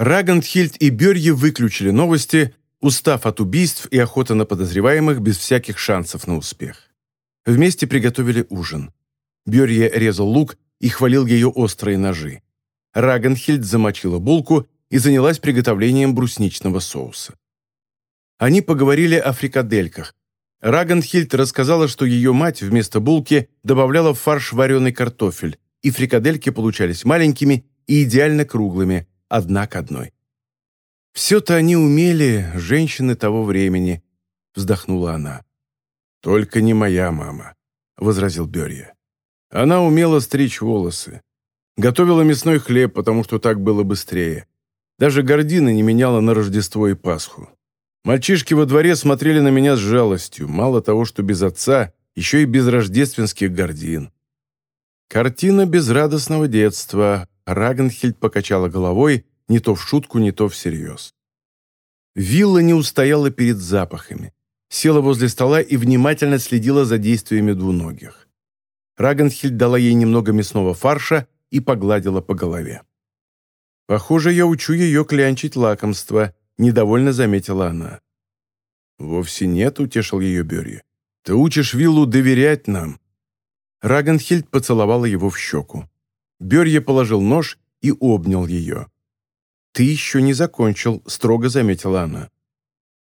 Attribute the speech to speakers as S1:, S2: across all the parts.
S1: Рагандхильд и Берье выключили новости, устав от убийств и охоты на подозреваемых без всяких шансов на успех. Вместе приготовили ужин. Берье резал лук и хвалил ее острые ножи. Рагенхильд замочила булку и занялась приготовлением брусничного соуса. Они поговорили о фрикадельках. Рагенхильд рассказала, что ее мать вместо булки добавляла в фарш вареный картофель, и фрикадельки получались маленькими и идеально круглыми, одна к одной. «Все-то они умели, женщины того времени», — вздохнула она. «Только не моя мама», — возразил Берья. «Она умела стричь волосы. Готовила мясной хлеб, потому что так было быстрее. Даже гордины не меняла на Рождество и Пасху. Мальчишки во дворе смотрели на меня с жалостью. Мало того, что без отца, еще и без рождественских гордин. Картина безрадостного детства. Рагенхильд покачала головой, не то в шутку, не то всерьез. Вилла не устояла перед запахами. Села возле стола и внимательно следила за действиями двуногих. Рагенхильд дала ей немного мясного фарша и погладила по голове. «Похоже, я учу ее клянчить лакомство», — недовольно заметила она. «Вовсе нет», — утешил ее Берри. «Ты учишь Виллу доверять нам». Рагенхильд поцеловала его в щеку. Берье положил нож и обнял ее. «Ты еще не закончил», — строго заметила она.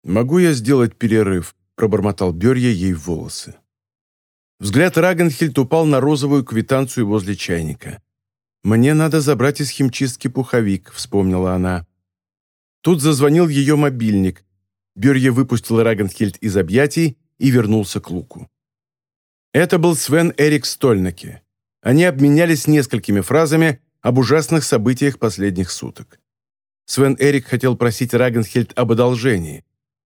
S1: «Могу я сделать перерыв?» — пробормотал Берье ей в волосы. Взгляд Рагенхильд упал на розовую квитанцию возле чайника. «Мне надо забрать из химчистки пуховик», — вспомнила она. Тут зазвонил ее мобильник. Берье выпустил Рагенхильд из объятий и вернулся к луку. Это был Свен Эрик Стольнаке. Они обменялись несколькими фразами об ужасных событиях последних суток. Свен Эрик хотел просить Рагенхельд об одолжении.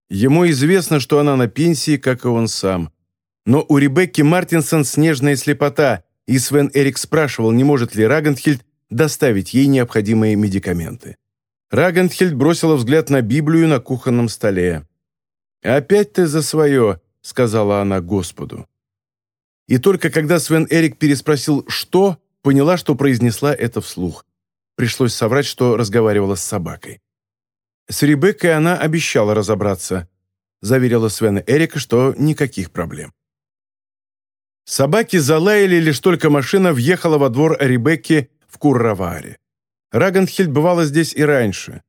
S1: Ему известно, что она на пенсии, как и он сам. Но у Ребекки Мартинсон снежная слепота, и Свен Эрик спрашивал, не может ли Рагенхельд доставить ей необходимые медикаменты. Рагенхельд бросила взгляд на Библию на кухонном столе. «Опять ты за свое», — сказала она Господу. И только когда Свен Эрик переспросил «что?», поняла, что произнесла это вслух. Пришлось соврать, что разговаривала с собакой. С Ребеккой она обещала разобраться. Заверила Свена Эрика, что никаких проблем. Собаки залаяли, лишь только машина въехала во двор Ребекки в Курраваре. Рагенхельд бывала здесь и раньше.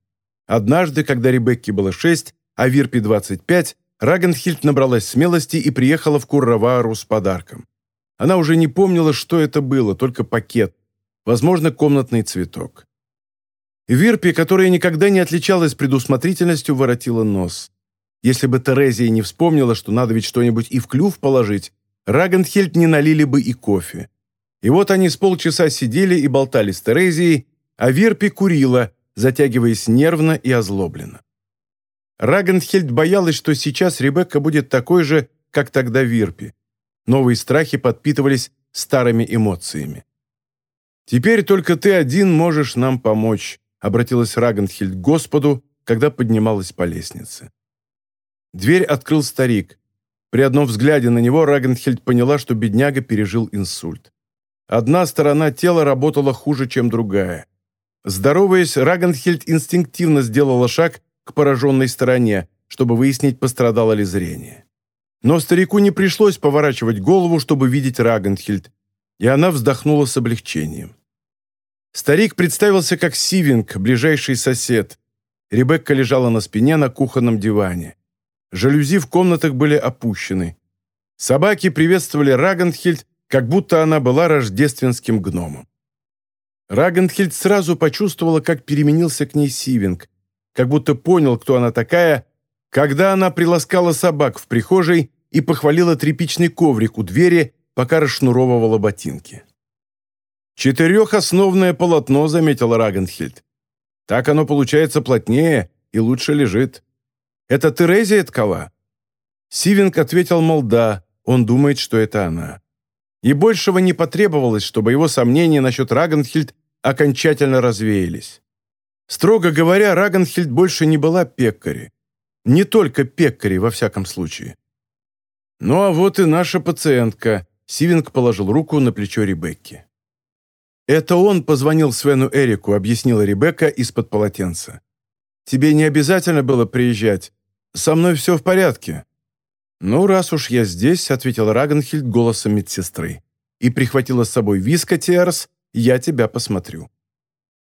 S1: Однажды, когда Ребекке было шесть, а Вирпе 25, Рагенхильд набралась смелости и приехала в Курравару с подарком. Она уже не помнила, что это было, только пакет, возможно, комнатный цветок. Вирпи, которая никогда не отличалась предусмотрительностью, воротила нос. Если бы Терезия не вспомнила, что надо ведь что-нибудь и в клюв положить, Рагенхельд не налили бы и кофе. И вот они с полчаса сидели и болтали с Терезией, а Вирпи курила, затягиваясь нервно и озлобленно. Рагенхельд боялась, что сейчас Ребекка будет такой же, как тогда Вирпи. Новые страхи подпитывались старыми эмоциями. «Теперь только ты один можешь нам помочь», обратилась Рагенхильд к Господу, когда поднималась по лестнице. Дверь открыл старик. При одном взгляде на него Рагенхильд поняла, что бедняга пережил инсульт. Одна сторона тела работала хуже, чем другая. Здороваясь, Рагенхильд инстинктивно сделала шаг к пораженной стороне, чтобы выяснить, пострадало ли зрение. Но старику не пришлось поворачивать голову, чтобы видеть Рагенхильд, и она вздохнула с облегчением. Старик представился как Сивинг, ближайший сосед. Ребекка лежала на спине на кухонном диване. Жалюзи в комнатах были опущены. Собаки приветствовали Рагенхильд, как будто она была рождественским гномом. Рагенхильд сразу почувствовала, как переменился к ней Сивинг, как будто понял, кто она такая, когда она приласкала собак в прихожей и похвалила тряпичный коврик у двери, пока расшнуровывала ботинки. «Четырехосновное полотно», — заметил Рагенхильд. «Так оно получается плотнее и лучше лежит. Это Терезия ткала?» Сивинг ответил, мол, да, он думает, что это она. И большего не потребовалось, чтобы его сомнения насчет Рагенхильд окончательно развеялись. Строго говоря, Рагенхильд больше не была пеккари. Не только пеккари, во всяком случае. «Ну а вот и наша пациентка», — Сивинг положил руку на плечо Ребекки. «Это он позвонил Свену Эрику», — объяснила Ребекка из-под полотенца. тебе не обязательно было приезжать. Со мной все в порядке». «Ну, раз уж я здесь», — ответила Рагенхильд голосом медсестры, и прихватила с собой виска Терс, я тебя посмотрю.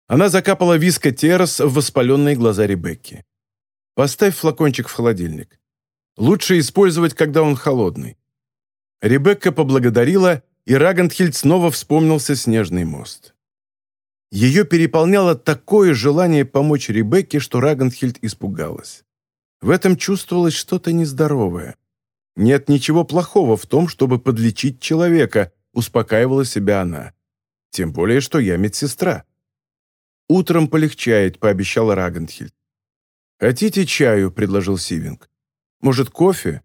S1: Она закапала виска Терс в воспаленные глаза Ребекки. «Поставь флакончик в холодильник. Лучше использовать, когда он холодный». Ребекка поблагодарила, и Рагенхильд снова вспомнился снежный мост. Ее переполняло такое желание помочь Ребекке, что Рагенхильд испугалась. В этом чувствовалось что-то нездоровое. Нет ничего плохого в том, чтобы подлечить человека, успокаивала себя она. Тем более, что я медсестра. «Утром полегчает», — пообещала Рагенхильд. «Хотите чаю?» — предложил Сивинг. «Может, кофе?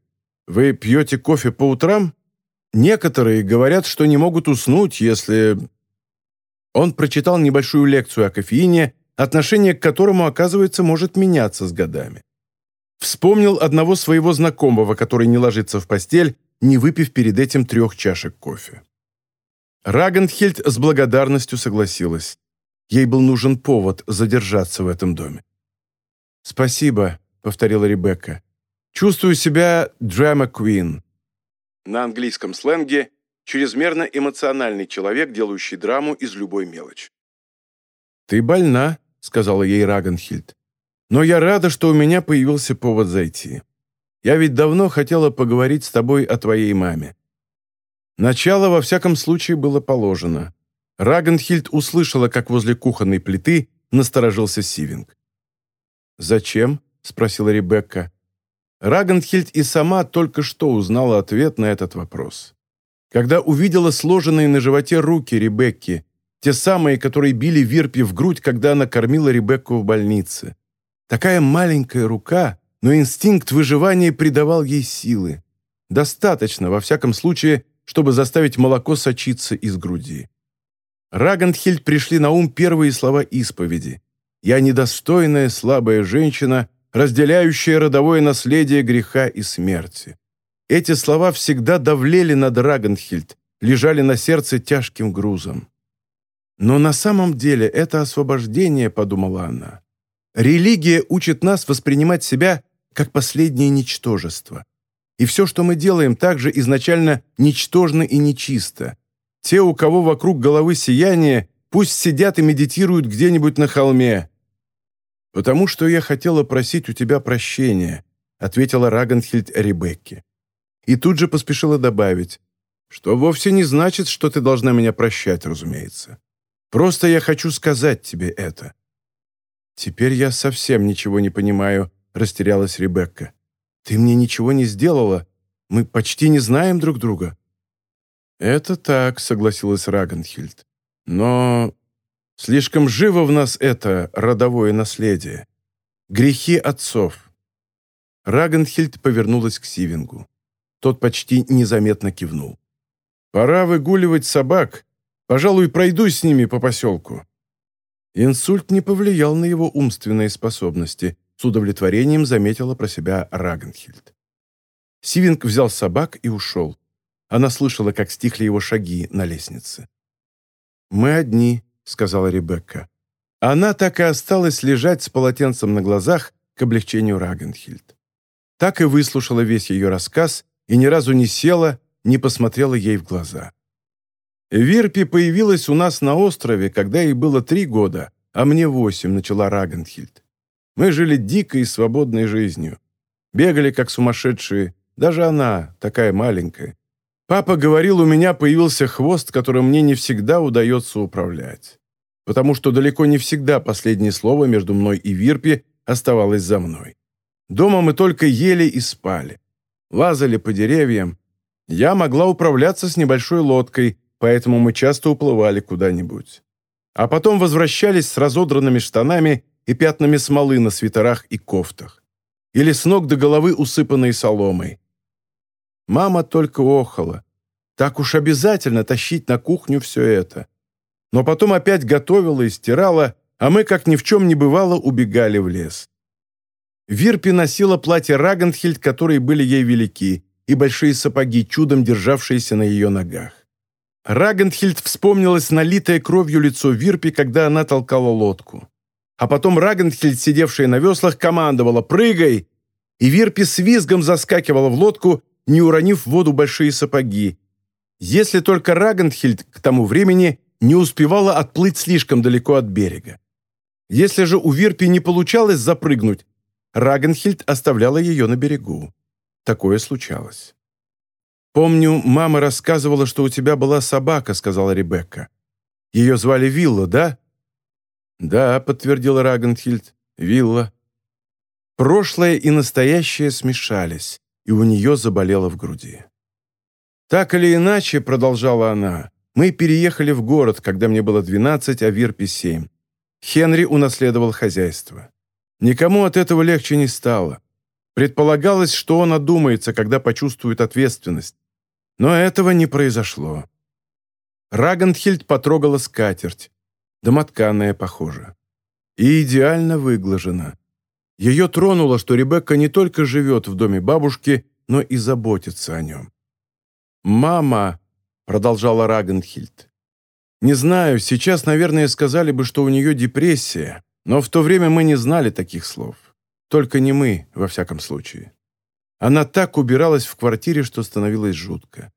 S1: Вы пьете кофе по утрам? Некоторые говорят, что не могут уснуть, если...» Он прочитал небольшую лекцию о кофеине, отношение к которому, оказывается, может меняться с годами. Вспомнил одного своего знакомого, который не ложится в постель, не выпив перед этим трех чашек кофе. Рагенхельд с благодарностью согласилась. Ей был нужен повод задержаться в этом доме. «Спасибо», — повторила Ребекка. «Чувствую себя драма Queen». На английском сленге чрезмерно эмоциональный человек, делающий драму из любой мелочи. «Ты больна», — сказала ей Рагенхильд. «Но я рада, что у меня появился повод зайти. Я ведь давно хотела поговорить с тобой о твоей маме». Начало, во всяком случае, было положено. Рагенхильд услышала, как возле кухонной плиты насторожился Сивинг. «Зачем?» — спросила Ребекка. Рагенхильд и сама только что узнала ответ на этот вопрос когда увидела сложенные на животе руки Ребекки, те самые, которые били Вирпи в грудь, когда она кормила Ребекку в больнице. Такая маленькая рука, но инстинкт выживания придавал ей силы. Достаточно, во всяком случае, чтобы заставить молоко сочиться из груди. Рагандхильд пришли на ум первые слова исповеди. «Я недостойная, слабая женщина, разделяющая родовое наследие греха и смерти». Эти слова всегда давлели на Драгонхильд, лежали на сердце тяжким грузом. Но на самом деле это освобождение, подумала она. Религия учит нас воспринимать себя как последнее ничтожество. И все, что мы делаем, также изначально ничтожно и нечисто. Те, у кого вокруг головы сияние, пусть сидят и медитируют где-нибудь на холме. «Потому что я хотела просить у тебя прощения», ответила Рагенхильд Ребекке и тут же поспешила добавить, что вовсе не значит, что ты должна меня прощать, разумеется. Просто я хочу сказать тебе это». «Теперь я совсем ничего не понимаю», — растерялась Ребекка. «Ты мне ничего не сделала. Мы почти не знаем друг друга». «Это так», — согласилась Рагенхильд. «Но слишком живо в нас это родовое наследие. Грехи отцов». Рагенхильд повернулась к Сивингу. Тот почти незаметно кивнул. «Пора выгуливать собак. Пожалуй, пройдусь с ними по поселку». Инсульт не повлиял на его умственные способности, с удовлетворением заметила про себя Рагенхильд. Сивинг взял собак и ушел. Она слышала, как стихли его шаги на лестнице. «Мы одни», — сказала Ребекка. Она так и осталась лежать с полотенцем на глазах к облегчению Рагенхильд. Так и выслушала весь ее рассказ и ни разу не села, не посмотрела ей в глаза. «Вирпи появилась у нас на острове, когда ей было три года, а мне восемь», — начала Рагенхильд. «Мы жили дикой и свободной жизнью. Бегали, как сумасшедшие, даже она, такая маленькая. Папа говорил, у меня появился хвост, которым мне не всегда удается управлять. Потому что далеко не всегда последнее слово между мной и Вирпи оставалось за мной. Дома мы только ели и спали лазали по деревьям. Я могла управляться с небольшой лодкой, поэтому мы часто уплывали куда-нибудь. А потом возвращались с разодранными штанами и пятнами смолы на свитерах и кофтах. Или с ног до головы усыпанной соломой. Мама только охала. Так уж обязательно тащить на кухню все это. Но потом опять готовила и стирала, а мы, как ни в чем не бывало, убегали в лес. Вирпи носила платье Рагенхильд, которые были ей велики, и большие сапоги, чудом державшиеся на ее ногах. Рагенхильд вспомнилось налитое кровью лицо Вирпи, когда она толкала лодку. а потом Рагенхельд, сидевшая на веслах, командовала «Прыгай!» и Вирпи с визгом заскакивала в лодку, не уронив в воду большие сапоги. Если только Рагенхельд к тому времени не успевала отплыть слишком далеко от берега. Если же у Вирпи не получалось запрыгнуть, Рагенхильд оставляла ее на берегу. Такое случалось. «Помню, мама рассказывала, что у тебя была собака», — сказала Ребекка. «Ее звали Вилла, да?» «Да», — подтвердила Рагенхильд, — «Вилла». Прошлое и настоящее смешались, и у нее заболело в груди. «Так или иначе», — продолжала она, — «мы переехали в город, когда мне было 12, а Вирпе 7. Хенри унаследовал хозяйство. Никому от этого легче не стало. Предполагалось, что он одумается, когда почувствует ответственность. Но этого не произошло. Рагенхильд потрогала скатерть. Домотканная, похоже. И идеально выглажена. Ее тронуло, что Ребекка не только живет в доме бабушки, но и заботится о нем. «Мама», — продолжала Рагенхильд, — «не знаю, сейчас, наверное, сказали бы, что у нее депрессия, но в то время мы не знали таких слов. Только не мы, во всяком случае. Она так убиралась в квартире, что становилось жутко.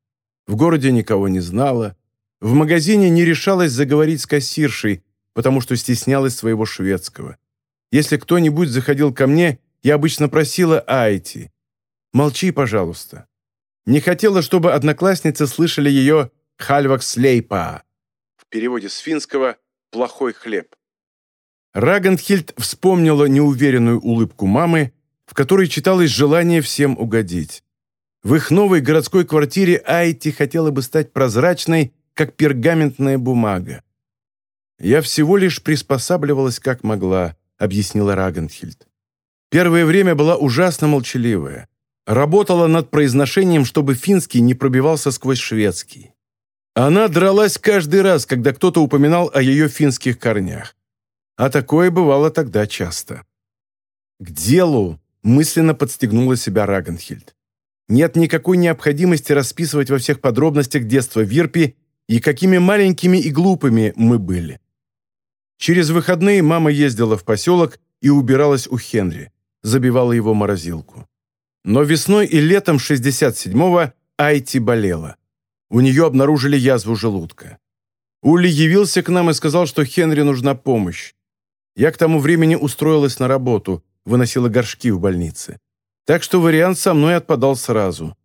S1: В городе никого не знала. В магазине не решалась заговорить с кассиршей, потому что стеснялась своего шведского. Если кто-нибудь заходил ко мне, я обычно просила Айти. «Молчи, пожалуйста». Не хотела, чтобы одноклассницы слышали ее «хальвак слейпа» в переводе с финского «плохой хлеб». Рагенхильд вспомнила неуверенную улыбку мамы, в которой читалось желание всем угодить. В их новой городской квартире Айти хотела бы стать прозрачной, как пергаментная бумага. «Я всего лишь приспосабливалась как могла», — объяснила Рагенхильд. Первое время была ужасно молчаливая. Работала над произношением, чтобы финский не пробивался сквозь шведский. Она дралась каждый раз, когда кто-то упоминал о ее финских корнях. А такое бывало тогда часто. К делу мысленно подстегнула себя Рагенхильд. Нет никакой необходимости расписывать во всех подробностях детства Вирпи и какими маленькими и глупыми мы были. Через выходные мама ездила в поселок и убиралась у Хенри, забивала его морозилку. Но весной и летом 67-го Айти болела. У нее обнаружили язву желудка. Ули явился к нам и сказал, что Хенри нужна помощь. Я к тому времени устроилась на работу, выносила горшки в больнице. Так что вариант со мной отпадал сразу.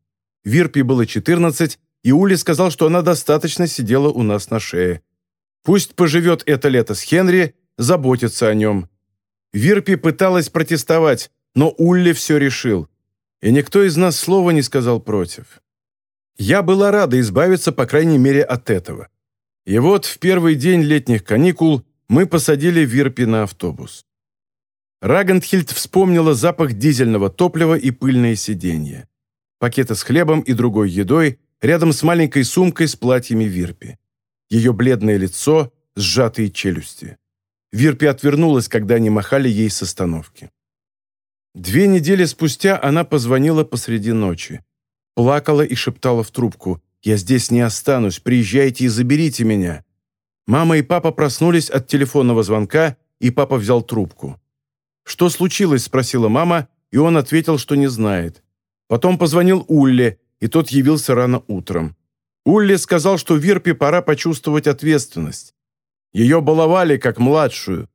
S1: Вирпи было 14, и Ули сказал, что она достаточно сидела у нас на шее. Пусть поживет это лето с Хенри, заботится о нем. Вирпи пыталась протестовать, но Улли все решил. И никто из нас слова не сказал против. Я была рада избавиться, по крайней мере, от этого. И вот в первый день летних каникул мы посадили Вирпи на автобус. Рагентхильд вспомнила запах дизельного топлива и пыльное сиденье. Пакеты с хлебом и другой едой рядом с маленькой сумкой с платьями Вирпи. Ее бледное лицо, сжатые челюсти. Вирпи отвернулась, когда они махали ей с остановки. Две недели спустя она позвонила посреди ночи. Плакала и шептала в трубку «Я здесь не останусь, приезжайте и заберите меня». Мама и папа проснулись от телефонного звонка, и папа взял трубку. «Что случилось?» – спросила мама, и он ответил, что не знает. Потом позвонил Улле, и тот явился рано утром. Улле сказал, что Вирпе пора почувствовать ответственность. Ее баловали как младшую.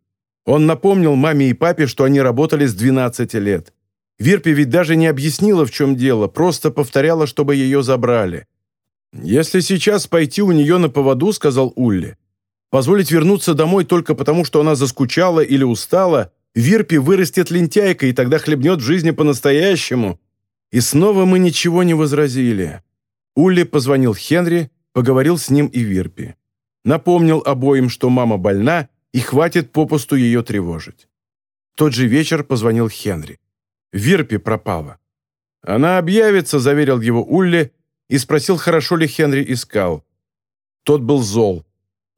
S1: Он напомнил маме и папе, что они работали с 12 лет. Вирпе ведь даже не объяснила, в чем дело, просто повторяла, чтобы ее забрали. «Если сейчас пойти у нее на поводу», — сказал Улли, Позволить вернуться домой только потому, что она заскучала или устала, Вирпи вырастет лентяйкой и тогда хлебнет в жизни по-настоящему. И снова мы ничего не возразили. Улли позвонил Хенри, поговорил с ним и Вирпи. Напомнил обоим, что мама больна, и хватит попусту ее тревожить. Тот же вечер позвонил Хенри. Вирпи пропала. «Она объявится», — заверил его Улли и спросил, хорошо ли Хенри искал. Тот был зол.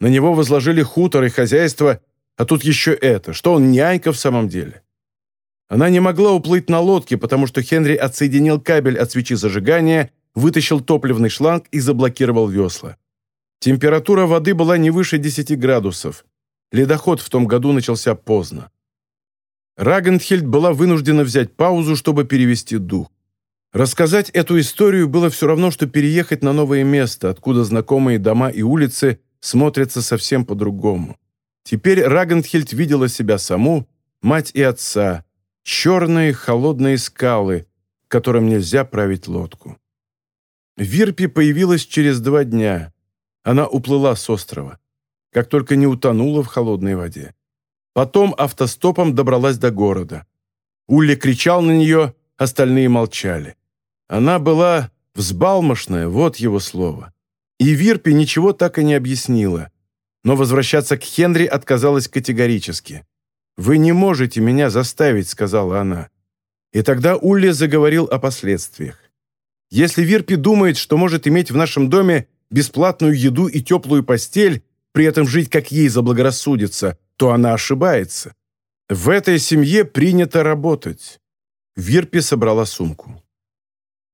S1: На него возложили хутор и хозяйство, а тут еще это. Что он нянька в самом деле? Она не могла уплыть на лодке, потому что Хенри отсоединил кабель от свечи зажигания, вытащил топливный шланг и заблокировал весла. Температура воды была не выше 10 градусов. Ледоход в том году начался поздно. Рагенхельд была вынуждена взять паузу, чтобы перевести дух. Рассказать эту историю было все равно, что переехать на новое место, откуда знакомые дома и улицы смотрятся совсем по-другому. Теперь Рагенхельд видела себя саму, мать и отца, черные холодные скалы, которым нельзя править лодку. Вирпи появилась через два дня. Она уплыла с острова, как только не утонула в холодной воде. Потом автостопом добралась до города. Улли кричал на нее, остальные молчали. Она была взбалмошная, вот его слово. И Вирпи ничего так и не объяснила. Но возвращаться к Хенри отказалась категорически. «Вы не можете меня заставить», — сказала она. И тогда Улли заговорил о последствиях. «Если Вирпи думает, что может иметь в нашем доме бесплатную еду и теплую постель, при этом жить, как ей заблагорассудится, то она ошибается. В этой семье принято работать». Вирпи собрала сумку.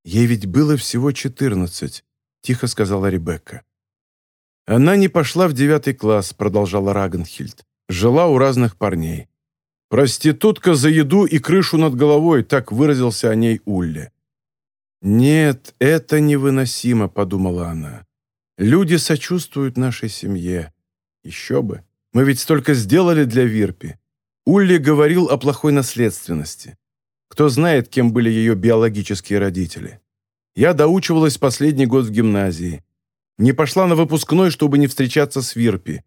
S1: «Ей ведь было всего четырнадцать», — тихо сказала Ребекка. «Она не пошла в девятый класс», — продолжала Рагенхильд. «Жила у разных парней. Проститутка за еду и крышу над головой», — так выразился о ней Улле. «Нет, это невыносимо», — подумала она. «Люди сочувствуют нашей семье. Еще бы. Мы ведь столько сделали для Вирпи». Улли говорил о плохой наследственности. Кто знает, кем были ее биологические родители. Я доучивалась последний год в гимназии. Не пошла на выпускной, чтобы не встречаться с Вирпи.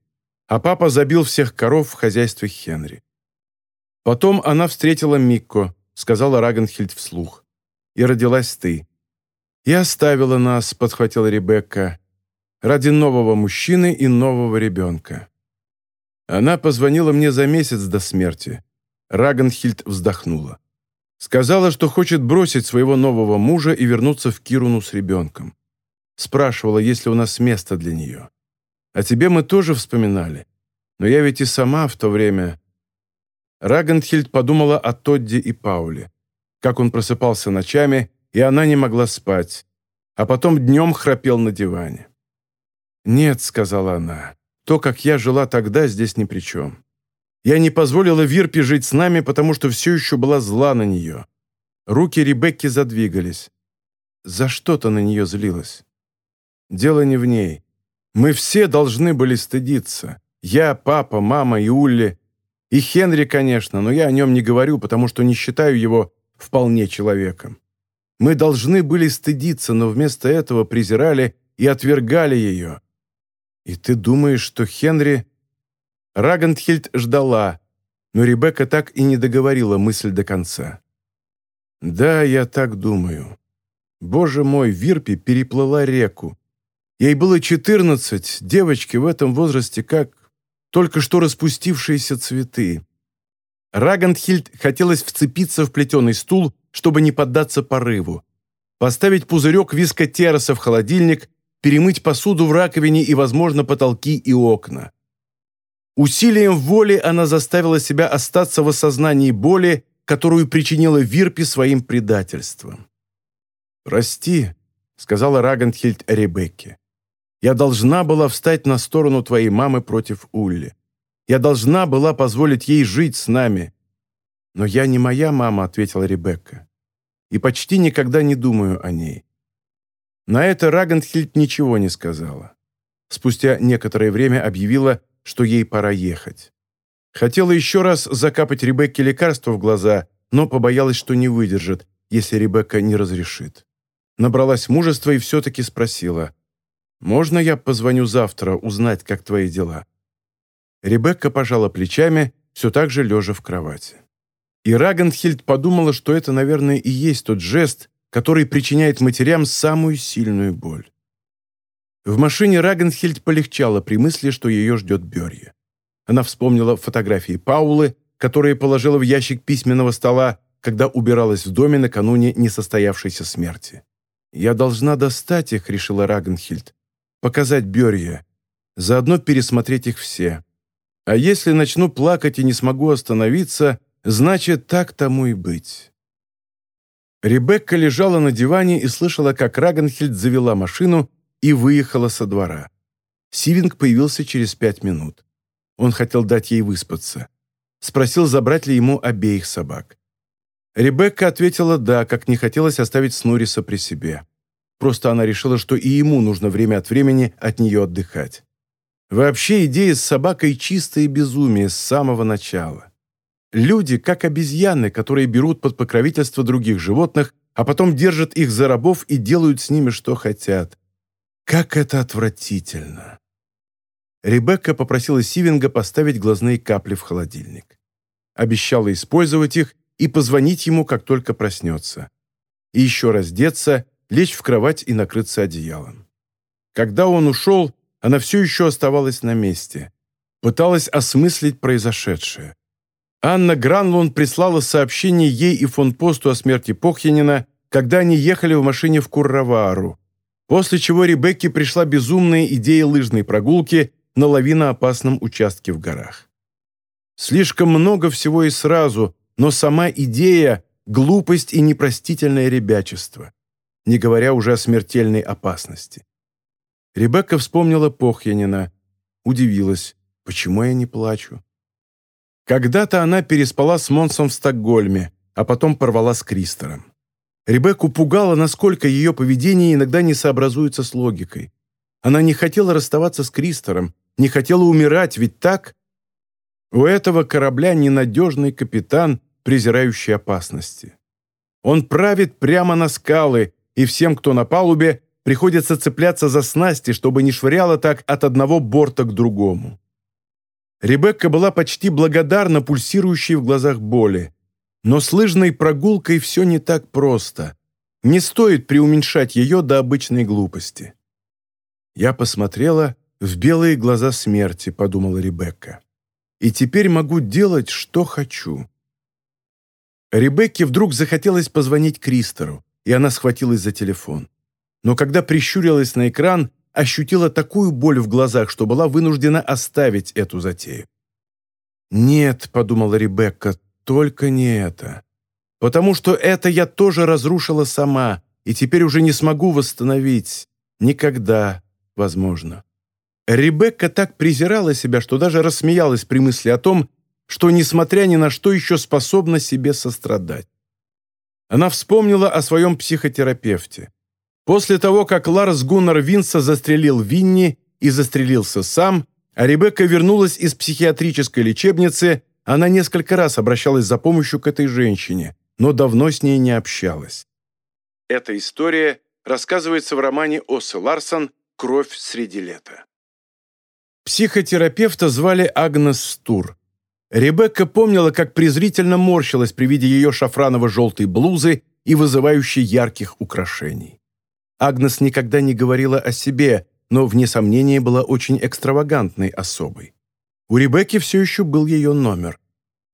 S1: А папа забил всех коров в хозяйстве Хенри. Потом она встретила Микко, сказала Рагенхильд вслух. И родилась ты. И оставила нас, подхватила Ребекка, ради нового мужчины и нового ребенка. Она позвонила мне за месяц до смерти. Рагенхильд вздохнула. Сказала, что хочет бросить своего нового мужа и вернуться в Кируну с ребенком. Спрашивала, есть ли у нас место для нее. О тебе мы тоже вспоминали. Но я ведь и сама в то время... Рагенхильд подумала о Тодде и Пауле. Как он просыпался ночами, и она не могла спать. А потом днем храпел на диване. «Нет», — сказала она, — «то, как я жила тогда, здесь ни при чем. Я не позволила Вирпе жить с нами, потому что все еще была зла на нее. Руки Ребекки задвигались. За что-то на нее злилась. Дело не в ней. Мы все должны были стыдиться. Я, папа, мама и Улли. И Хенри, конечно, но я о нем не говорю, потому что не считаю его вполне человеком. Мы должны были стыдиться, но вместо этого презирали и отвергали ее. И ты думаешь, что Хенри Рагандхильд ждала, но Ребекка так и не договорила мысль до конца. «Да, я так думаю. Боже мой, Вирпи переплыла реку. Ей было четырнадцать, девочки в этом возрасте как только что распустившиеся цветы. Рагандхильд хотелось вцепиться в плетеный стул, чтобы не поддаться порыву, поставить пузырек виска терраса в холодильник, перемыть посуду в раковине и, возможно, потолки и окна. Усилием воли она заставила себя остаться в осознании боли, которую причинила Вирпи своим предательством. «Прости», — сказала Рагенхильд Ребекке. «Я должна была встать на сторону твоей мамы против Улли. Я должна была позволить ей жить с нами». «Но я не моя мама», — ответила Ребекка. «И почти никогда не думаю о ней». На это Рагенхильд ничего не сказала. Спустя некоторое время объявила, что ей пора ехать. Хотела еще раз закапать Ребекке лекарство в глаза, но побоялась, что не выдержит, если Ребекка не разрешит. Набралась мужества и все-таки спросила, «Можно я позвоню завтра, узнать, как твои дела?» Ребекка пожала плечами, все так же лежа в кровати. И Рагенхильд подумала, что это, наверное, и есть тот жест, который причиняет матерям самую сильную боль. В машине Рагенхельд полегчало при мысли, что ее ждет Берье. Она вспомнила фотографии Паулы, которые положила в ящик письменного стола, когда убиралась в доме накануне несостоявшейся смерти. «Я должна достать их», — решила Рагенхильд. «Показать Берье. Заодно пересмотреть их все. А если начну плакать и не смогу остановиться, значит, так тому и быть». Ребекка лежала на диване и слышала, как Рагенхильд завела машину и выехала со двора. Сивинг появился через пять минут. Он хотел дать ей выспаться. спросил, забрать ли ему обеих собак. Ребекка ответила «да», как не хотелось оставить Снуриса при себе. Просто она решила, что и ему нужно время от времени от нее отдыхать. Вообще идея с собакой чистое безумие с самого начала. Люди, как обезьяны, которые берут под покровительство других животных, а потом держат их за рабов и делают с ними, что хотят. Как это отвратительно. Ребекка попросила Сивинга поставить глазные капли в холодильник. Обещала использовать их и позвонить ему, как только проснется. И еще раздеться, лечь в кровать и накрыться одеялом. Когда он ушел, она все еще оставалась на месте. Пыталась осмыслить произошедшее. Анна Гранлун прислала сообщение ей и фон Посту о смерти Похьянина, когда они ехали в машине в Курравару, после чего Ребекке пришла безумная идея лыжной прогулки на лавиноопасном участке в горах. Слишком много всего и сразу, но сама идея – глупость и непростительное ребячество, не говоря уже о смертельной опасности. Ребекка вспомнила Похьянина, удивилась, почему я не плачу. Когда-то она переспала с Монсом в Стокгольме, а потом порвала с Кристером. Ребекку пугало, насколько ее поведение иногда не сообразуется с логикой. Она не хотела расставаться с Кристером, не хотела умирать, ведь так? У этого корабля ненадежный капитан, презирающий опасности. Он правит прямо на скалы, и всем, кто на палубе, приходится цепляться за снасти, чтобы не швыряло так от одного борта к другому. Ребекка была почти благодарна пульсирующей в глазах боли. Но с лыжной прогулкой все не так просто. Не стоит преуменьшать ее до обычной глупости. Я посмотрела в белые глаза смерти, подумала Ребекка. И теперь могу делать, что хочу. Ребекке вдруг захотелось позвонить Кристору, и она схватилась за телефон. Но когда прищурилась на экран, ощутила такую боль в глазах, что была вынуждена оставить эту затею. «Нет», — подумала Ребекка, — «только не это. Потому что это я тоже разрушила сама, и теперь уже не смогу восстановить. Никогда, возможно». Ребекка так презирала себя, что даже рассмеялась при мысли о том, что, несмотря ни на что, еще способна себе сострадать. Она вспомнила о своем психотерапевте. После того, как Ларс Гуннар Винса застрелил Винни и застрелился сам, а Ребекка вернулась из психиатрической лечебницы, она несколько раз обращалась за помощью к этой женщине, но давно с ней не общалась. Эта история рассказывается в романе Оссы Ларсон «Кровь среди лета». Психотерапевта звали Агнес Стур. Ребекка помнила, как презрительно морщилась при виде ее шафраново-желтой блузы и вызывающей ярких украшений. Агнес никогда не говорила о себе, но, вне сомнения, была очень экстравагантной особой. У Ребекки все еще был ее номер.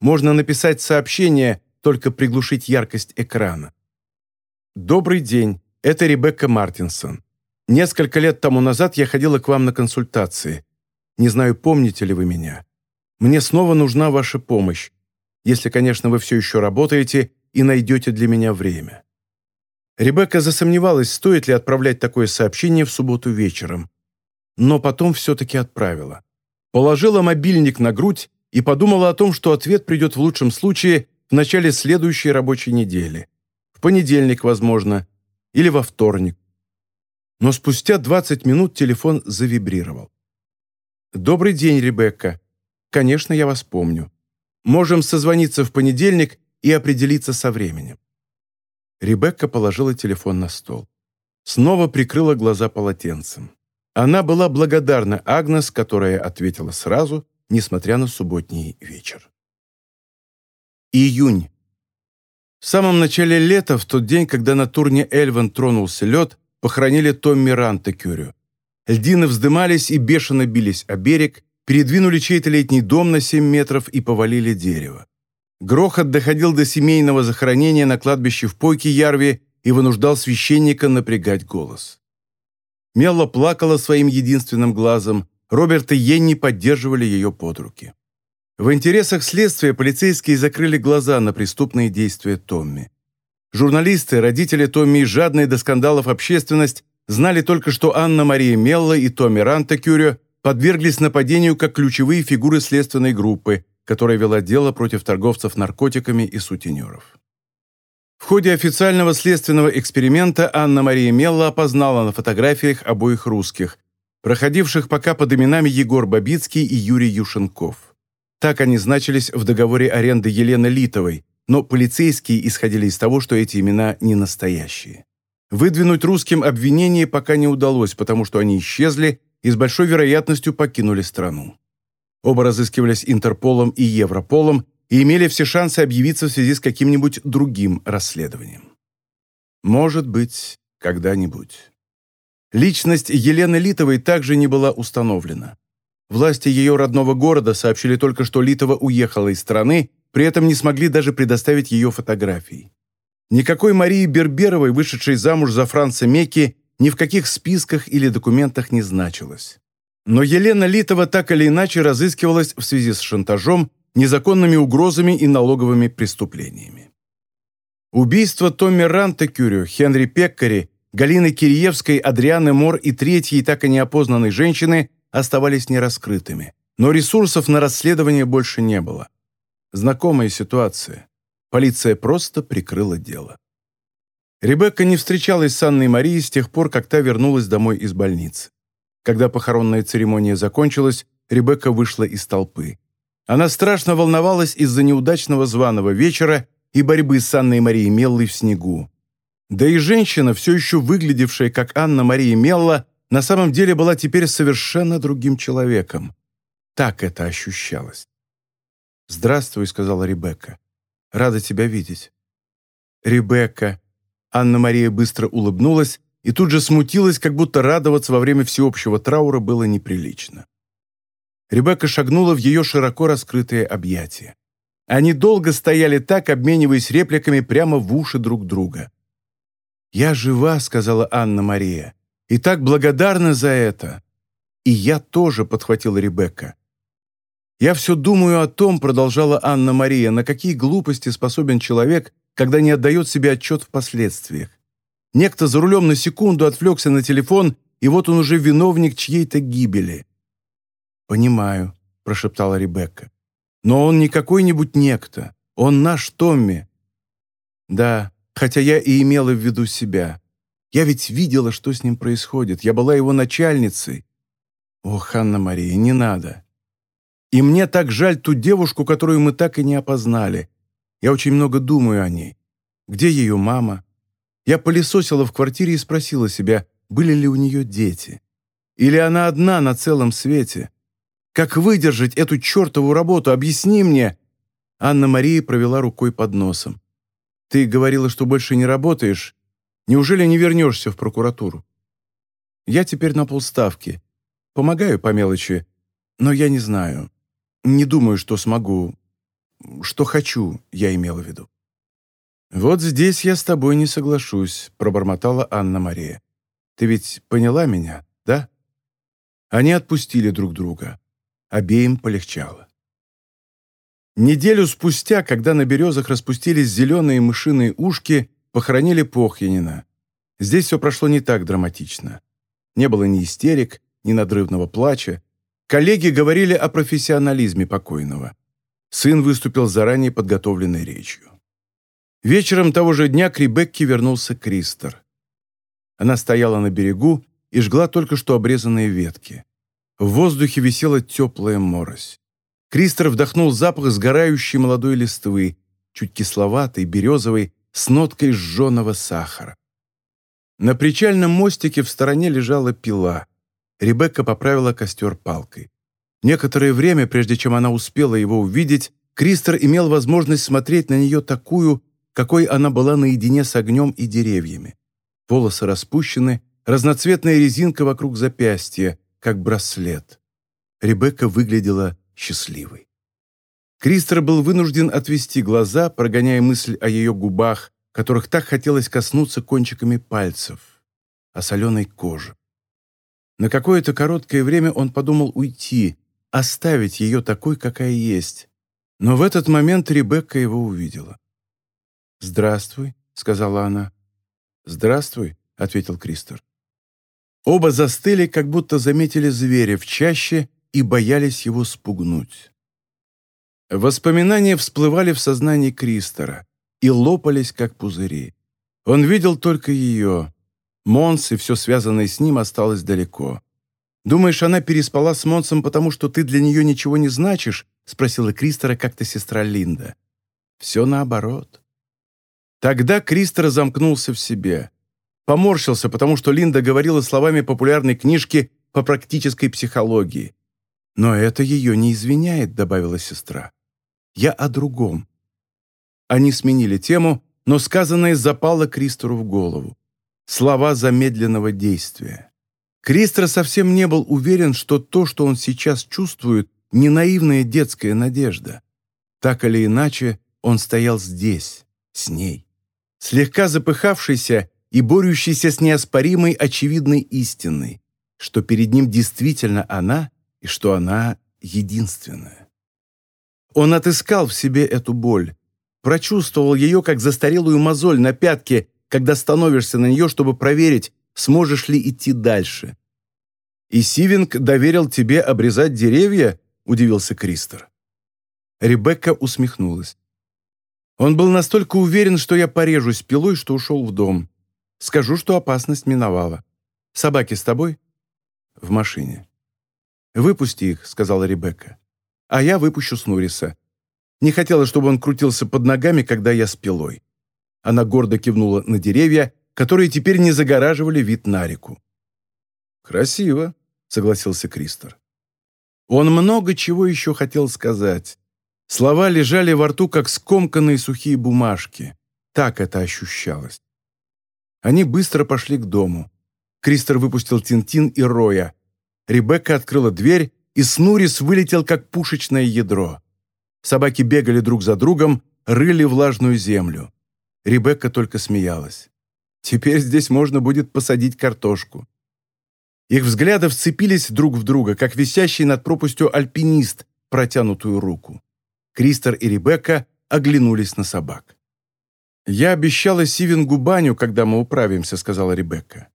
S1: Можно написать сообщение, только приглушить яркость экрана. «Добрый день, это Ребекка Мартинсон. Несколько лет тому назад я ходила к вам на консультации. Не знаю, помните ли вы меня. Мне снова нужна ваша помощь, если, конечно, вы все еще работаете и найдете для меня время. Ребекка засомневалась, стоит ли отправлять такое сообщение в субботу вечером. Но потом все-таки отправила. Положила мобильник на грудь и подумала о том, что ответ придет в лучшем случае в начале следующей рабочей недели. В понедельник, возможно, или во вторник. Но спустя 20 минут телефон завибрировал. «Добрый день, Ребекка. Конечно, я вас помню. Можем созвониться в понедельник и определиться со временем. Ребекка положила телефон на стол. Снова прикрыла глаза полотенцем. Она была благодарна Агнес, которая ответила сразу, несмотря на субботний вечер. Июнь. В самом начале лета, в тот день, когда на турне Эльван тронулся лед, похоронили Томми Рантекюрю. Льдины вздымались и бешено бились о берег, передвинули чей-то летний дом на 7 метров и повалили дерево. Грохот доходил до семейного захоронения на кладбище в Пойке-Ярве и вынуждал священника напрягать голос. Мелла плакала своим единственным глазом, Роберт и Йенни поддерживали ее под руки. В интересах следствия полицейские закрыли глаза на преступные действия Томми. Журналисты, родители Томми и жадные до скандалов общественность знали только, что Анна-Мария Мелла и Томми Рантекюрё подверглись нападению как ключевые фигуры следственной группы, которая вела дело против торговцев наркотиками и сутенеров. В ходе официального следственного эксперимента Анна-Мария Мелла опознала на фотографиях обоих русских, проходивших пока под именами Егор Бабицкий и Юрий Юшенков. Так они значились в договоре аренды Елены Литовой, но полицейские исходили из того, что эти имена не настоящие. Выдвинуть русским обвинение пока не удалось, потому что они исчезли и с большой вероятностью покинули страну. Оба разыскивались Интерполом и Европолом и имели все шансы объявиться в связи с каким-нибудь другим расследованием. Может быть, когда-нибудь. Личность Елены Литовой также не была установлена. Власти ее родного города сообщили только, что Литова уехала из страны, при этом не смогли даже предоставить ее фотографии. Никакой Марии Берберовой, вышедшей замуж за Франца Мекки, ни в каких списках или документах не значилось. Но Елена Литова так или иначе разыскивалась в связи с шантажом, незаконными угрозами и налоговыми преступлениями. Убийства Томми Рантекюрю, Хенри Пеккари, Галины Кириевской, Адрианы Мор и третьей так и неопознанной женщины оставались нераскрытыми, но ресурсов на расследование больше не было. Знакомая ситуация. Полиция просто прикрыла дело. Ребекка не встречалась с Анной Марией с тех пор, как та вернулась домой из больницы. Когда похоронная церемония закончилась, Ребекка вышла из толпы. Она страшно волновалась из-за неудачного званого вечера и борьбы с Анной Марией Меллой в снегу. Да и женщина, все еще выглядевшая как Анна-Мария Мелла, на самом деле была теперь совершенно другим человеком. Так это ощущалось. «Здравствуй», — сказала Ребекка. «Рада тебя видеть». «Ребекка». Анна-Мария быстро улыбнулась и тут же смутилась, как будто радоваться во время всеобщего траура было неприлично. Ребекка шагнула в ее широко раскрытые объятия. Они долго стояли так, обмениваясь репликами прямо в уши друг друга. «Я жива», — сказала Анна-Мария, — «и так благодарна за это». «И я тоже», — подхватила Ребекка. «Я все думаю о том», — продолжала Анна-Мария, «на какие глупости способен человек, когда не отдает себе отчет в последствиях. Некто за рулем на секунду отвлекся на телефон, и вот он уже виновник чьей-то гибели». «Понимаю», — прошептала Ребекка. «Но он не какой-нибудь некто. Он наш Томми». «Да, хотя я и имела в виду себя. Я ведь видела, что с ним происходит. Я была его начальницей. Ох, Анна-Мария, не надо. И мне так жаль ту девушку, которую мы так и не опознали. Я очень много думаю о ней. Где ее мама? Я пылесосила в квартире и спросила себя, были ли у нее дети. Или она одна на целом свете? Как выдержать эту чертову работу? Объясни мне!» Анна-Мария провела рукой под носом. Ты говорила, что больше не работаешь. Неужели не вернешься в прокуратуру? Я теперь на полставки. Помогаю по мелочи, но я не знаю. Не думаю, что смогу. Что хочу, я имела в виду. «Вот здесь я с тобой не соглашусь», — пробормотала Анна-Мария. «Ты ведь поняла меня, да?» Они отпустили друг друга. Обеим полегчало. Неделю спустя, когда на березах распустились зеленые мышиные ушки, похоронили Похьянина. Здесь все прошло не так драматично. Не было ни истерик, ни надрывного плача. Коллеги говорили о профессионализме покойного. Сын выступил заранее подготовленной речью. Вечером того же дня к Ребекке вернулся Кристер. Она стояла на берегу и жгла только что обрезанные ветки. В воздухе висела теплая морось. Кристер вдохнул запах сгорающей молодой листвы, чуть кисловатый, березовый, с ноткой жженого сахара. На причальном мостике в стороне лежала пила. Ребекка поправила костер палкой. Некоторое время, прежде чем она успела его увидеть, Кристер имел возможность смотреть на нее такую, какой она была наедине с огнем и деревьями. Волосы распущены, разноцветная резинка вокруг запястья, как браслет. Ребекка выглядела счастливой. Кристер был вынужден отвести глаза, прогоняя мысль о ее губах, которых так хотелось коснуться кончиками пальцев, о соленой коже. На какое-то короткое время он подумал уйти, оставить ее такой, какая есть. Но в этот момент Ребекка его увидела. «Здравствуй», — сказала она. «Здравствуй», — ответил Кристер. Оба застыли, как будто заметили зверя в чаще и боялись его спугнуть. Воспоминания всплывали в сознании Кристора и лопались, как пузыри. Он видел только ее. Монс и все связанное с ним осталось далеко. «Думаешь, она переспала с Монсом, потому что ты для нее ничего не значишь?» спросила Кристора как-то сестра Линда. «Все наоборот». Тогда Кристор замкнулся в себе. Поморщился, потому что Линда говорила словами популярной книжки по практической психологии. «Но это ее не извиняет», — добавила сестра. «Я о другом». Они сменили тему, но сказанное запало Кристору в голову. Слова замедленного действия. Кристор совсем не был уверен, что то, что он сейчас чувствует, не наивная детская надежда. Так или иначе, он стоял здесь, с ней. Слегка запыхавшийся и борющийся с неоспоримой очевидной истиной, что перед ним действительно она и что она единственная. Он отыскал в себе эту боль, прочувствовал ее как застарелую мозоль на пятке, когда становишься на нее, чтобы проверить, сможешь ли идти дальше. «И Сивинг доверил тебе обрезать деревья?» – удивился Кристер. Ребекка усмехнулась. Он был настолько уверен, что я порежусь пилой, что ушел в дом. Скажу, что опасность миновала. Собаки с тобой? В машине. «Выпусти их», — сказала Ребекка. «А я выпущу Снуриса. Не хотела, чтобы он крутился под ногами, когда я с пилой». Она гордо кивнула на деревья, которые теперь не загораживали вид на реку. «Красиво», — согласился Кристор. Он много чего еще хотел сказать. Слова лежали во рту, как скомканные сухие бумажки. Так это ощущалось. Они быстро пошли к дому. Кристер выпустил Тинтин и Роя. Ребекка открыла дверь, и Снурис вылетел, как пушечное ядро. Собаки бегали друг за другом, рыли влажную землю. Ребекка только смеялась. «Теперь здесь можно будет посадить картошку». Их взгляды вцепились друг в друга, как висящий над пропастью альпинист протянутую руку. Кристер и Ребекка оглянулись на собак. «Я обещала Сивингу баню, когда мы управимся», — сказала Ребекка.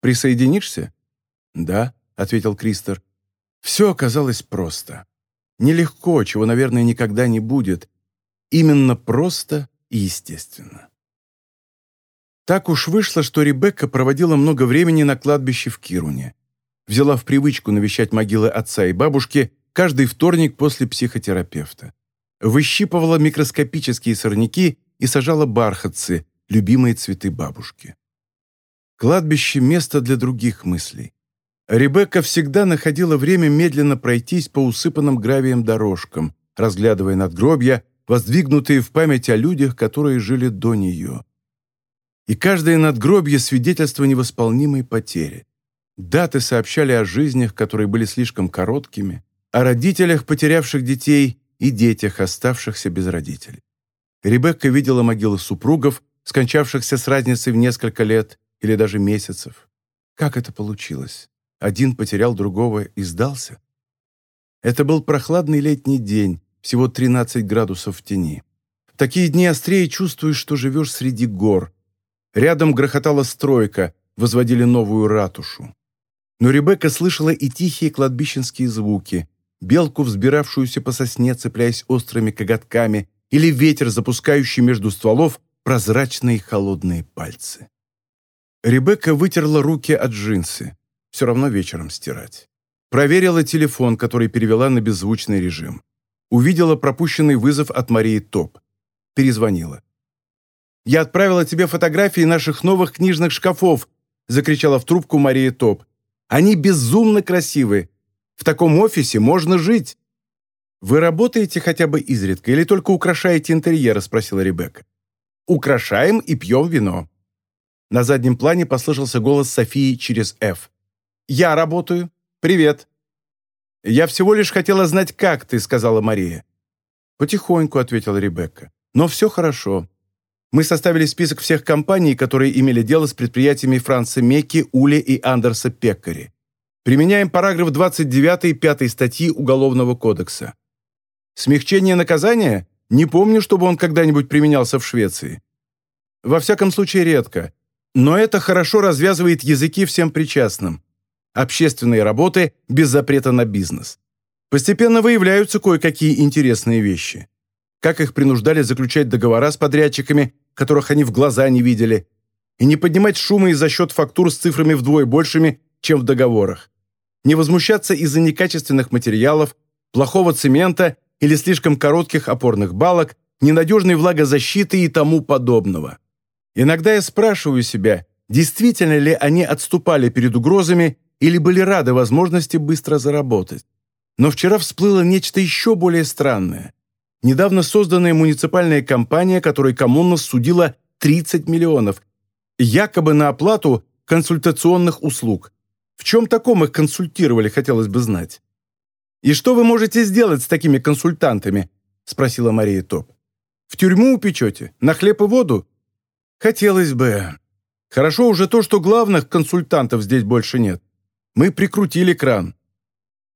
S1: «Присоединишься?» «Да», — ответил Кристер. «Все оказалось просто. Нелегко, чего, наверное, никогда не будет. Именно просто и естественно». Так уж вышло, что Ребекка проводила много времени на кладбище в Кируне. Взяла в привычку навещать могилы отца и бабушки каждый вторник после психотерапевта. Выщипывала микроскопические сорняки и сажала бархатцы, любимые цветы бабушки. Кладбище – место для других мыслей. Ребекка всегда находила время медленно пройтись по усыпанным гравием дорожкам, разглядывая надгробья, воздвигнутые в память о людях, которые жили до нее. И каждое надгробье – свидетельство невосполнимой потери. Даты сообщали о жизнях, которые были слишком короткими, о родителях, потерявших детей, и детях, оставшихся без родителей. Ребекка видела могилы супругов, скончавшихся с разницей в несколько лет или даже месяцев. Как это получилось? Один потерял другого и сдался? Это был прохладный летний день, всего 13 градусов в тени. В такие дни острее чувствуешь, что живешь среди гор. Рядом грохотала стройка, возводили новую ратушу. Но Ребекка слышала и тихие кладбищенские звуки, белку, взбиравшуюся по сосне, цепляясь острыми коготками, или ветер, запускающий между стволов прозрачные холодные пальцы. Ребекка вытерла руки от джинсы. Все равно вечером стирать. Проверила телефон, который перевела на беззвучный режим. Увидела пропущенный вызов от Марии Топ. Перезвонила. «Я отправила тебе фотографии наших новых книжных шкафов», закричала в трубку Мария Топ. «Они безумно красивые. В таком офисе можно жить». «Вы работаете хотя бы изредка или только украшаете интерьеры?» – спросила Ребекка. «Украшаем и пьем вино». На заднем плане послышался голос Софии через «Ф». «Я работаю. Привет». «Я всего лишь хотела знать, как ты», – сказала Мария. «Потихоньку», – ответила Ребекка. «Но все хорошо. Мы составили список всех компаний, которые имели дело с предприятиями Франца Мекки, Ули и Андерса Пеккари. Применяем параграф 29 5 статьи Уголовного кодекса. Смягчение наказания? Не помню, чтобы он когда-нибудь применялся в Швеции. Во всяком случае, редко. Но это хорошо развязывает языки всем причастным. Общественные работы без запрета на бизнес. Постепенно выявляются кое-какие интересные вещи. Как их принуждали заключать договора с подрядчиками, которых они в глаза не видели, и не поднимать шума из-за счет фактур с цифрами вдвое большими, чем в договорах. Не возмущаться из-за некачественных материалов, плохого цемента или слишком коротких опорных балок, ненадежной влагозащиты и тому подобного. Иногда я спрашиваю себя, действительно ли они отступали перед угрозами или были рады возможности быстро заработать. Но вчера всплыло нечто еще более странное. Недавно созданная муниципальная компания, которой коммуна судила 30 миллионов, якобы на оплату консультационных услуг. В чем таком их консультировали, хотелось бы знать. «И что вы можете сделать с такими консультантами?» – спросила Мария Топ. «В тюрьму упечете? На хлеб и воду?» «Хотелось бы. Хорошо уже то, что главных консультантов здесь больше нет. Мы прикрутили кран.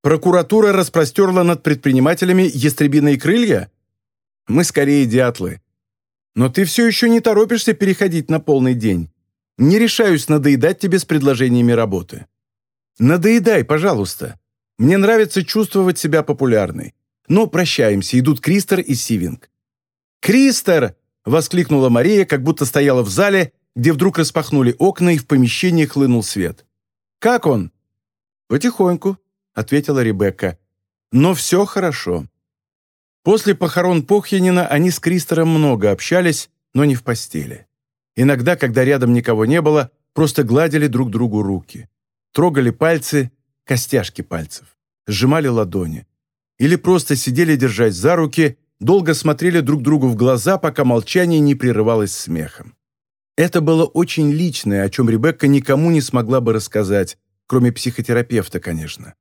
S1: Прокуратура распростерла над предпринимателями ястребиные крылья? Мы скорее дятлы. Но ты все еще не торопишься переходить на полный день. Не решаюсь надоедать тебе с предложениями работы. Надоедай, пожалуйста. Мне нравится чувствовать себя популярной. Но прощаемся, идут Кристер и Сивинг. «Кристер!» — воскликнула Мария, как будто стояла в зале, где вдруг распахнули окна и в помещении хлынул свет. «Как он?» «Потихоньку», — ответила Ребекка. «Но все хорошо». После похорон Похьянина они с Кристером много общались, но не в постели. Иногда, когда рядом никого не было, просто гладили друг другу руки. Трогали пальцы, костяшки пальцев, сжимали ладони. Или просто сидели держась за руки, долго смотрели друг другу в глаза, пока молчание не прерывалось смехом. Это было очень личное, о чем Ребекка никому не смогла бы рассказать, кроме психотерапевта, конечно.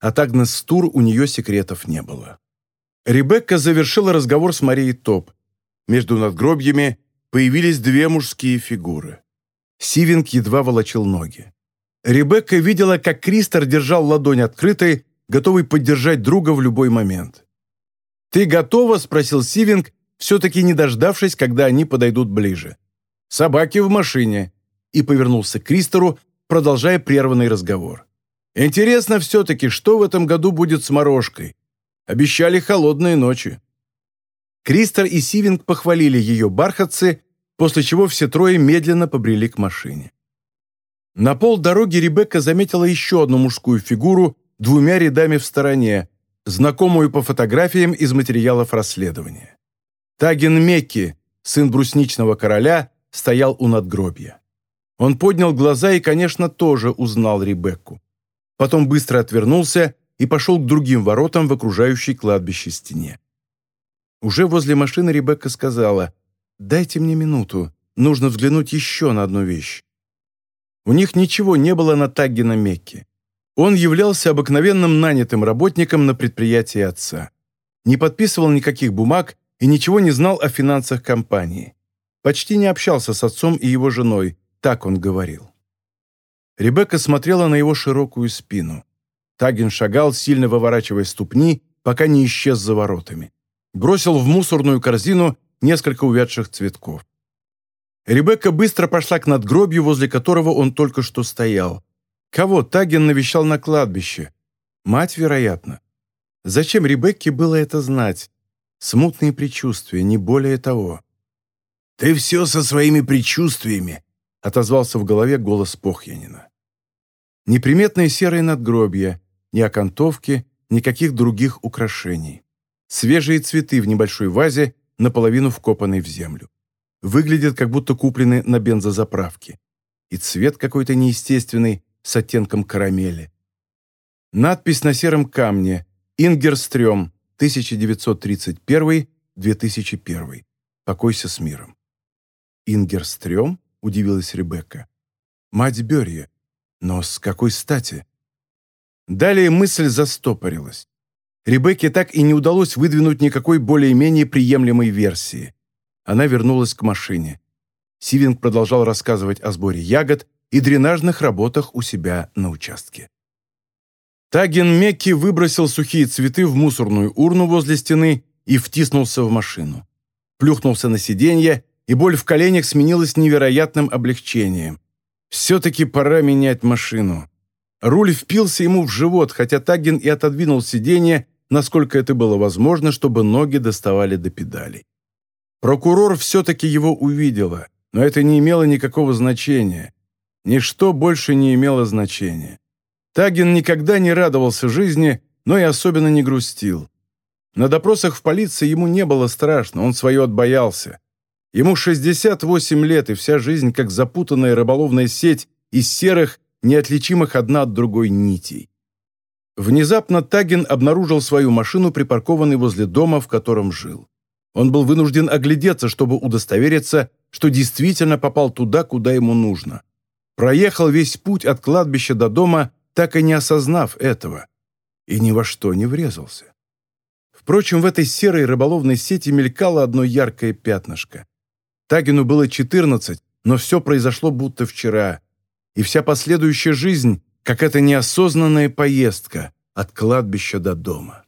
S1: От Агнес Стур у нее секретов не было. Ребекка завершила разговор с Марией Топ. Между надгробьями появились две мужские фигуры. Сивинг едва волочил ноги. Ребекка видела, как Кристер держал ладонь открытой, готовый поддержать друга в любой момент. «Ты готова?» – спросил Сивинг, все-таки не дождавшись, когда они подойдут ближе. «Собаки в машине», и повернулся к Кристеру, продолжая прерванный разговор. «Интересно все-таки, что в этом году будет с морожкой? Обещали холодные ночи». Кристер и Сивинг похвалили ее бархатцы, после чего все трое медленно побрели к машине. На полдороги Ребекка заметила еще одну мужскую фигуру двумя рядами в стороне, знакомую по фотографиям из материалов расследования. Таген Мекки, сын брусничного короля, стоял у надгробья. Он поднял глаза и, конечно, тоже узнал Ребекку. Потом быстро отвернулся и пошел к другим воротам в окружающей кладбище стене. Уже возле машины Ребекка сказала, «Дайте мне минуту, нужно взглянуть еще на одну вещь». У них ничего не было на Таггина Мекке. Он являлся обыкновенным нанятым работником на предприятии отца. Не подписывал никаких бумаг и ничего не знал о финансах компании. Почти не общался с отцом и его женой, так он говорил. Ребекка смотрела на его широкую спину. Тагин шагал, сильно выворачивая ступни, пока не исчез за воротами. Бросил в мусорную корзину несколько увядших цветков. Ребекка быстро пошла к надгробью, возле которого он только что стоял. Кого Таген навещал на кладбище? Мать, вероятно. Зачем Ребекке было это знать? Смутные предчувствия, не более того. «Ты все со своими предчувствиями», — отозвался в голове голос Похьянина. Неприметные серые надгробья, ни окантовки, никаких других украшений. Свежие цветы в небольшой вазе, наполовину вкопанной в землю выглядят как будто куплены на бензозаправке. И цвет какой-то неестественный, с оттенком карамели. Надпись на сером камне «Ингерстрём, 1931-2001. Покойся с миром». «Ингерстрём?» – удивилась Ребекка. «Мать Берья. Но с какой стати?» Далее мысль застопорилась. Ребекке так и не удалось выдвинуть никакой более-менее приемлемой версии она вернулась к машине. Сивинг продолжал рассказывать о сборе ягод и дренажных работах у себя на участке. Таген Мекки выбросил сухие цветы в мусорную урну возле стены и втиснулся в машину. Плюхнулся на сиденье, и боль в коленях сменилась невероятным облегчением. Все-таки пора менять машину. Руль впился ему в живот, хотя Тагин и отодвинул сиденье, насколько это было возможно, чтобы ноги доставали до педалей. Прокурор все-таки его увидела, но это не имело никакого значения. Ничто больше не имело значения. Тагин никогда не радовался жизни, но и особенно не грустил. На допросах в полиции ему не было страшно, он свое отбоялся. Ему 68 лет, и вся жизнь как запутанная рыболовная сеть из серых, неотличимых одна от другой нитей. Внезапно Тагин обнаружил свою машину, припаркованной возле дома, в котором жил. Он был вынужден оглядеться, чтобы удостовериться, что действительно попал туда, куда ему нужно. Проехал весь путь от кладбища до дома, так и не осознав этого. И ни во что не врезался. Впрочем, в этой серой рыболовной сети мелькало одно яркое пятнышко. Тагину было 14, но все произошло будто вчера. И вся последующая жизнь, как эта неосознанная поездка от кладбища до дома.